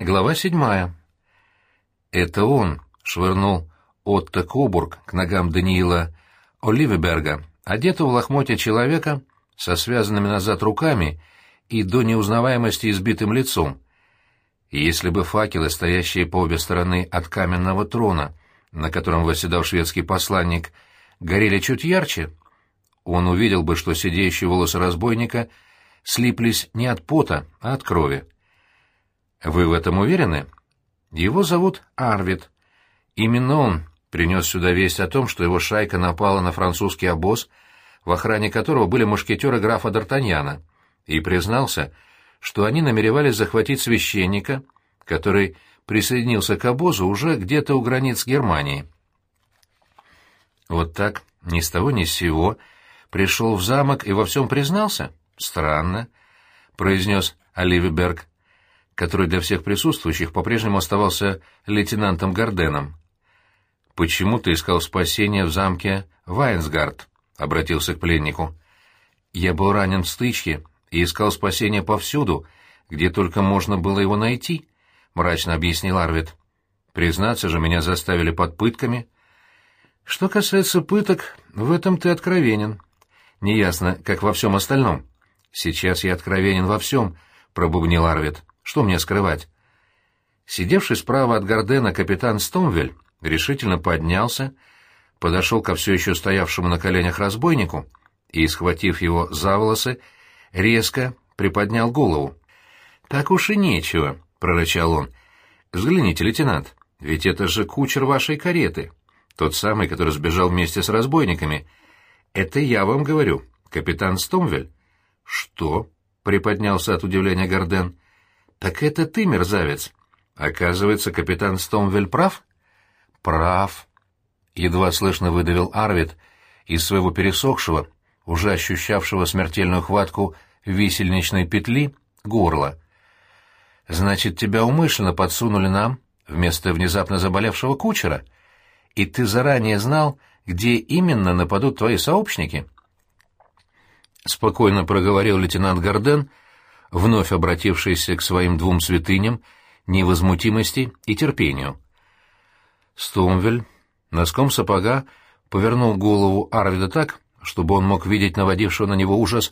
Глава седьмая. Это он швырнул Отто Кобург к ногам Даниила Оливеберга, одетого в лохмотья человека со связанными назад руками и до неузнаваемости избитым лицом. Если бы факелы, стоящие по обе стороны от каменного трона, на котором восседал шведский посланник, горели чуть ярче, он увидел бы, что сидеющие волосы разбойника слиплись не от пота, а от крови. Вы в этом уверены? Его зовут Арвид. Именно он принес сюда весть о том, что его шайка напала на французский обоз, в охране которого были мушкетеры графа Д'Артаньяна, и признался, что они намеревались захватить священника, который присоединился к обозу уже где-то у границ Германии. Вот так, ни с того ни с сего, пришел в замок и во всем признался? Странно, — произнес Оливеберг который для всех присутствующих по-прежнему оставался лейтенантом Гарденом. «Почему ты искал спасения в замке Вайнсгард?» — обратился к пленнику. «Я был ранен в стычке и искал спасения повсюду, где только можно было его найти», — мрачно объяснил Арвид. «Признаться же, меня заставили под пытками». «Что касается пыток, в этом ты откровенен. Неясно, как во всем остальном». «Сейчас я откровенен во всем», — пробубнил Арвид. Что мне скрывать? Сидевший справа от Гордена капитан Стомвель решительно поднялся, подошел ко все еще стоявшему на коленях разбойнику и, схватив его за волосы, резко приподнял голову. «Так уж и нечего», — прорычал он. «Взгляните, лейтенант, ведь это же кучер вашей кареты, тот самый, который сбежал вместе с разбойниками. Это я вам говорю, капитан Стомвель». «Что?» — приподнялся от удивления Горден. «Так это ты, мерзавец!» «Оказывается, капитан Стомвель прав?» «Прав», — едва слышно выдавил Арвид из своего пересохшего, уже ощущавшего смертельную хватку висельничной петли, горла. «Значит, тебя умышленно подсунули нам вместо внезапно заболевшего кучера, и ты заранее знал, где именно нападут твои сообщники?» Спокойно проговорил лейтенант Гарден, вновь обратившийся к своим двум святыням, невозмутимости и терпению. Стомвель носком сапога повернул голову Арвида так, чтобы он мог видеть наводившего на него ужас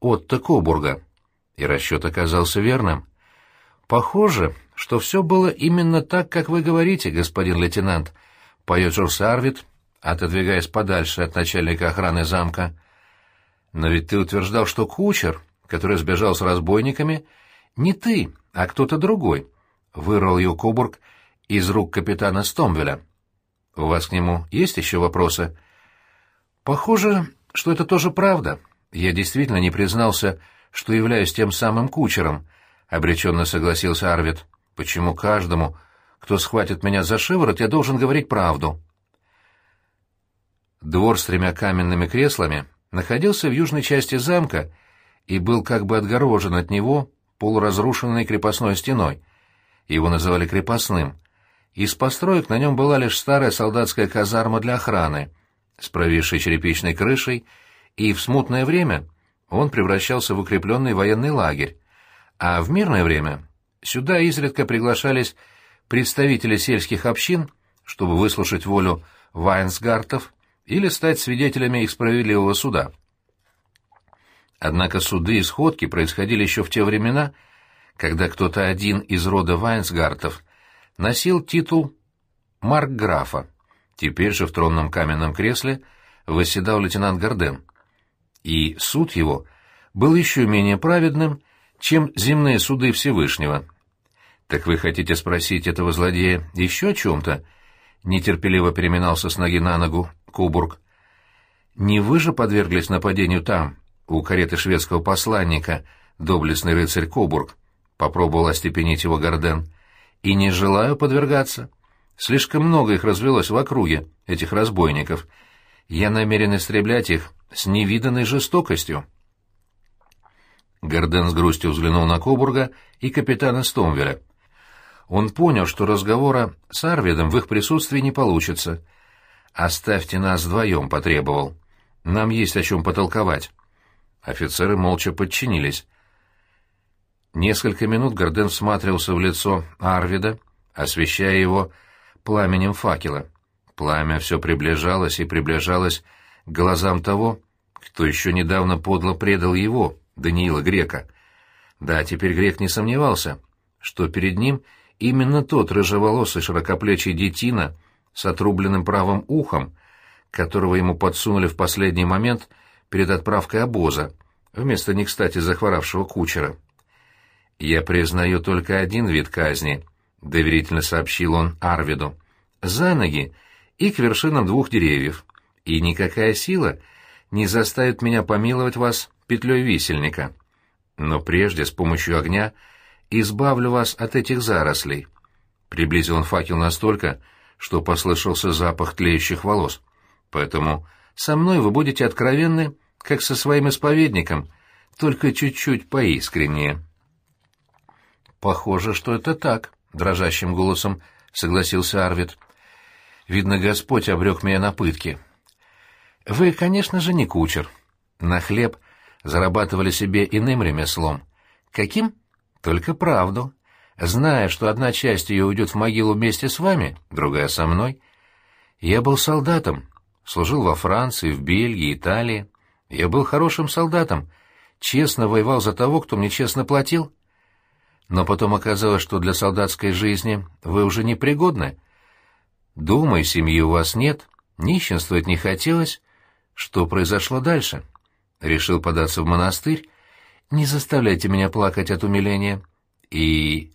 Отто Кобурга. И расчет оказался верным. «Похоже, что все было именно так, как вы говорите, господин лейтенант», — поежился Арвид, отодвигаясь подальше от начальника охраны замка. «Но ведь ты утверждал, что кучер который сбежал с разбойниками, не ты, а кто-то другой, — вырвал ее Кобург из рук капитана Стомвеля. — У вас к нему есть еще вопросы? — Похоже, что это тоже правда. Я действительно не признался, что являюсь тем самым кучером, — обреченно согласился Арвид. — Почему каждому, кто схватит меня за шиворот, я должен говорить правду? Двор с тремя каменными креслами находился в южной части замка, — и был как бы отгорожен от него полуразрушенной крепостной стеной. Его называли крепостным. Из построек на нем была лишь старая солдатская казарма для охраны, с провисшей черепичной крышей, и в смутное время он превращался в укрепленный военный лагерь, а в мирное время сюда изредка приглашались представители сельских общин, чтобы выслушать волю вайнсгартов или стать свидетелями их справедливого суда. Однако суды и сходки происходили еще в те времена, когда кто-то один из рода Вайнсгартов носил титул маркграфа. Теперь же в тронном каменном кресле восседал лейтенант Горден. И суд его был еще менее праведным, чем земные суды Всевышнего. «Так вы хотите спросить этого злодея еще о чем-то?» — нетерпеливо переминался с ноги на ногу Кубург. «Не вы же подверглись нападению там, у кареты шведского посланника, доблестный рыцарь Кобург, попробовал остепенить его Горден, и не желаю подвергаться. Слишком много их развелось в округе, этих разбойников. Я намерен истреблять их с невиданной жестокостью. Горден с грустью взглянул на Кобурга и капитана Стомвеля. Он понял, что разговора с Арвидом в их присутствии не получится. «Оставьте нас вдвоем», — потребовал. «Нам есть о чем потолковать». Офицеры молча подчинились. Несколько минут Горден всматривался в лицо Арвида, освещая его пламенем факела. Пламя все приближалось и приближалось к глазам того, кто еще недавно подло предал его, Даниила Грека. Да, теперь Грек не сомневался, что перед ним именно тот рыжеволосый широкоплечий детина с отрубленным правым ухом, которого ему подсунули в последний момент перед отправкой обоза, вместо не кстати захворавшего кучера. «Я признаю только один вид казни», — доверительно сообщил он Арвиду. «За ноги и к вершинам двух деревьев, и никакая сила не заставит меня помиловать вас петлей висельника. Но прежде с помощью огня избавлю вас от этих зарослей». Приблизил он факел настолько, что послышался запах тлеющих волос. «Поэтому со мной вы будете откровенны, как со своим исповедником, только чуть-чуть поискреннее». «Похоже, что это так», — дрожащим голосом согласился Арвид. «Видно, Господь обрек меня на пытки». «Вы, конечно же, не кучер. На хлеб зарабатывали себе иным ремеслом. Каким? Только правду. Зная, что одна часть ее уйдет в могилу вместе с вами, другая со мной. Я был солдатом, служил во Франции, в Бельгии, Италии. Я был хорошим солдатом, честно воевал за того, кто мне честно платил. Но потом оказалось, что для солдатской жизни вы уже не пригодны. Думай, семьи у вас нет, нищенствовать не хотелось. Что произошло дальше? Решил податься в монастырь? Не заставляйте меня плакать от умиления. И...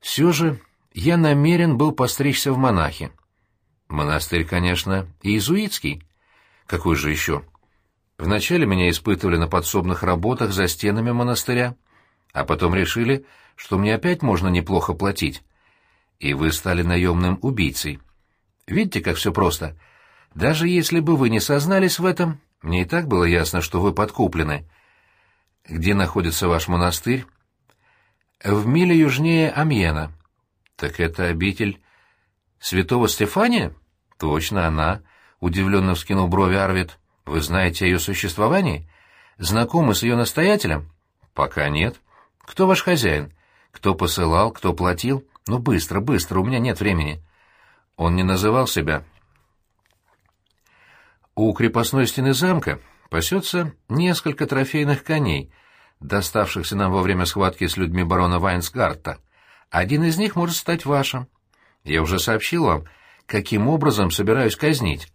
Все же я намерен был постричься в монахи. Монастырь, конечно, иезуитский. Какой же еще? Вначале меня испытывали на подсобных работах за стенами монастыря а потом решили, что мне опять можно неплохо платить. И вы стали наемным убийцей. Видите, как все просто? Даже если бы вы не сознались в этом, мне и так было ясно, что вы подкуплены. Где находится ваш монастырь? В миле южнее Амьена. Так это обитель святого Стефания? Точно она, — удивленно вскинул брови Арвид. Вы знаете о ее существовании? Знакомы с ее настоятелем? Пока нет. Кто ваш хозяин? Кто посылал, кто платил? Ну, быстро, быстро, у меня нет времени. Он не называл себя. У крепостной стены замка пасется несколько трофейных коней, доставшихся нам во время схватки с людьми барона Вайнсгарта. Один из них может стать вашим. Я уже сообщил вам, каким образом собираюсь казнить,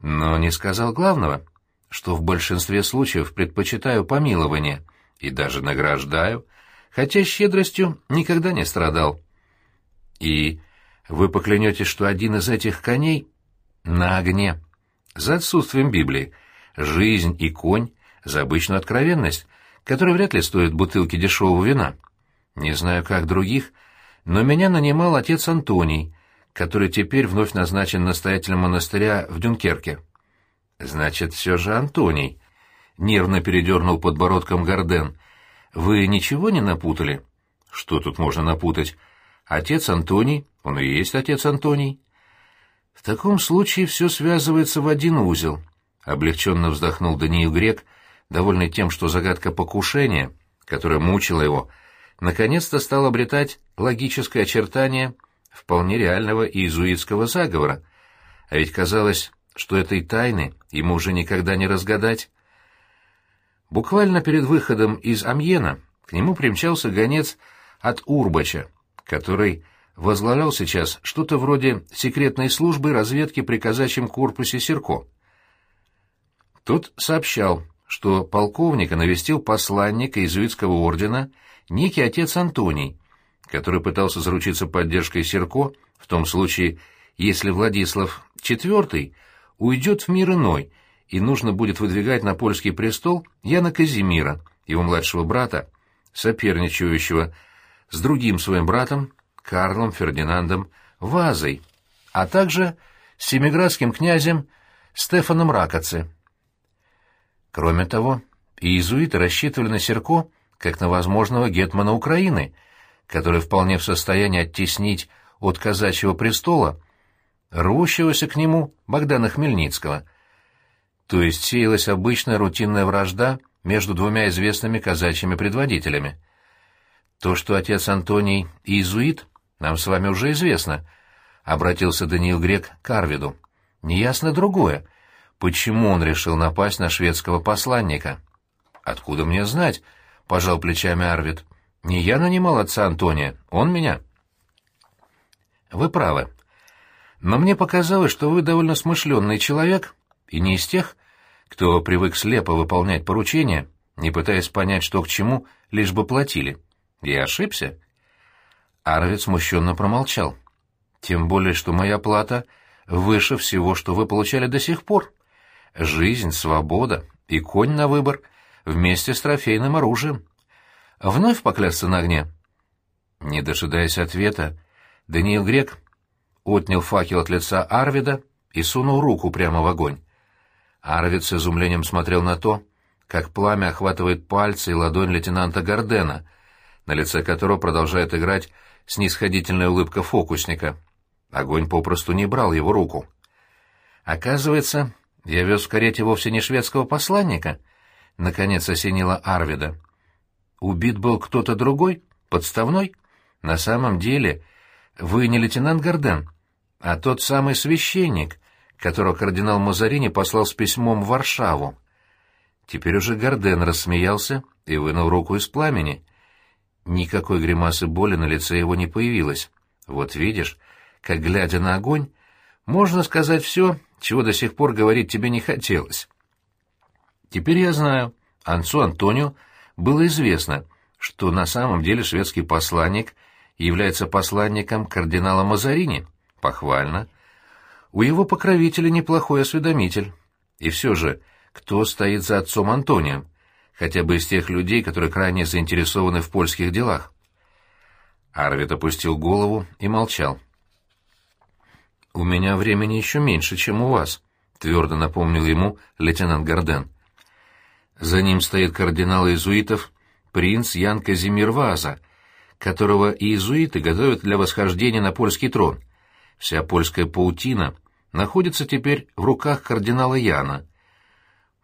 но не сказал главного, что в большинстве случаев предпочитаю помилование и даже награждаю, хотя щедростью никогда не страдал. И вы поклянетесь, что один из этих коней на огне. За отсутствием Библии. Жизнь и конь за обычную откровенность, которая вряд ли стоит бутылки дешевого вина. Не знаю, как других, но меня нанимал отец Антоний, который теперь вновь назначен настоятелем монастыря в Дюнкерке. Значит, все же Антоний. Нервно передернул подбородком Горден — вы ничего не напутали? Что тут можно напутать? Отец Антоний, он и есть отец Антоний. В таком случае все связывается в один узел. Облегченно вздохнул Даниил Грек, довольный тем, что загадка покушения, которая мучила его, наконец-то стала обретать логическое очертание вполне реального иезуитского заговора. А ведь казалось, что этой тайны ему уже никогда не разгадать. Буквально перед выходом из Амьена к нему примчался гонец от Урбача, который возглавлял сейчас что-то вроде секретной службы разведки при казачьем корпусе Серко. Тот сообщал, что полковника навестил посланник иезуитского ордена некий отец Антоний, который пытался заручиться поддержкой Серко в том случае, если Владислав IV уйдет в мир иной — и нужно будет выдвигать на польский престол Яна Казимира, его младшего брата, соперничающего с другим своим братом Карлом Фердинандом Вазой, а также с семиградским князем Стефаном Ракоце. Кроме того, иезуиты рассчитывали на Серко как на возможного гетмана Украины, который вполне в состоянии оттеснить от казачьего престола рвущегося к нему Богдана Хмельницкого, то есть сеялась обычная рутинная вражда между двумя известными казачьими предводителями. То, что отец Антоний иезуит, нам с вами уже известно, — обратился Даниил Грек к Арвиду. Неясно другое. Почему он решил напасть на шведского посланника? Откуда мне знать? — пожал плечами Арвид. Не я нанимал отца Антония, он меня. Вы правы. Но мне показалось, что вы довольно смышленный человек, и не из тех, кто привык слепо выполнять поручения, не пытаясь понять, что к чему, лишь бы платили. Я ошибся? Арвид смущенно промолчал. Тем более, что моя плата выше всего, что вы получали до сих пор. Жизнь, свобода и конь на выбор вместе с трофейным оружием. Вновь поклясться на огне? Не дожидаясь ответа, Даниил Грек отнял факел от лица Арвида и сунул руку прямо в огонь. Арвид с изумлением смотрел на то, как пламя охватывает пальцы и ладонь лейтенанта Гордена, на лице которого продолжает играть снисходительная улыбка фокусника. Огонь попросту не брал его руку. Оказывается, я вез в карете вовсе не шведского посланника. Наконец осенила Арвида. Убит был кто-то другой? Подставной? На самом деле, вы не лейтенант Горден, а тот самый священник, которого кардинал Мазарини послал с письмом в Варшаву. Теперь уже Горден рассмеялся и вынул руку из пламени. Никакой гримасы боли на лице его не появилось. Вот видишь, как, глядя на огонь, можно сказать все, чего до сих пор говорить тебе не хотелось. Теперь я знаю, Анцу Антонио было известно, что на самом деле шведский посланник является посланником кардинала Мазарини. Похвально. У его покровителя неплохой осведомитель. И все же, кто стоит за отцом Антонием? Хотя бы из тех людей, которые крайне заинтересованы в польских делах. Арвид опустил голову и молчал. «У меня времени еще меньше, чем у вас», — твердо напомнил ему лейтенант Горден. За ним стоит кардинал иезуитов принц Ян Казимир Ваза, которого иезуиты готовят для восхождения на польский трон. Вся польская паутина находится теперь в руках кардинала Яна.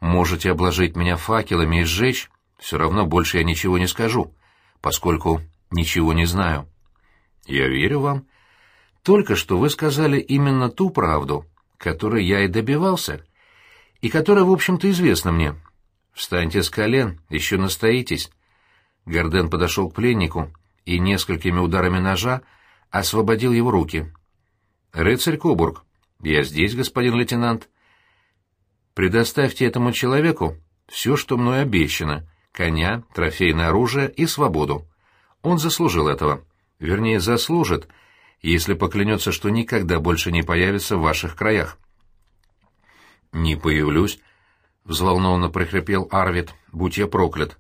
Можете обложить меня факелами и сжечь, все равно больше я ничего не скажу, поскольку ничего не знаю. Я верю вам. Только что вы сказали именно ту правду, которой я и добивался, и которая, в общем-то, известна мне. «Встаньте с колен, еще настоитесь». Горден подошел к пленнику и несколькими ударами ножа освободил его руки. «Рыцарь Кобург, я здесь, господин лейтенант. Предоставьте этому человеку все, что мной обещано — коня, трофейное оружие и свободу. Он заслужил этого. Вернее, заслужит, если поклянется, что никогда больше не появится в ваших краях». «Не появлюсь», взволнованно прохрипел Арвид, будь я проклят.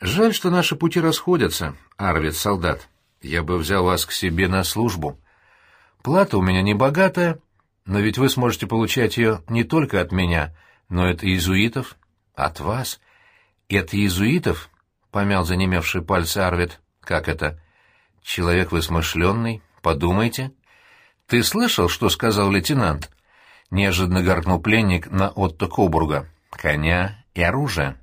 Жаль, что наши пути расходятся, Арвид, солдат. Я бы взял вас к себе на службу. Плата у меня не богатая, но ведь вы сможете получать ее не только от меня, но и от иезуитов. От вас? И от иезуитов? Помял занемевшие пальцы Арвид. Как это? Человек вы смышленный, подумайте. Ты слышал, что сказал лейтенант? — неожиданно гаркнул пленник на Отто Кобурга. «Коня и оружие».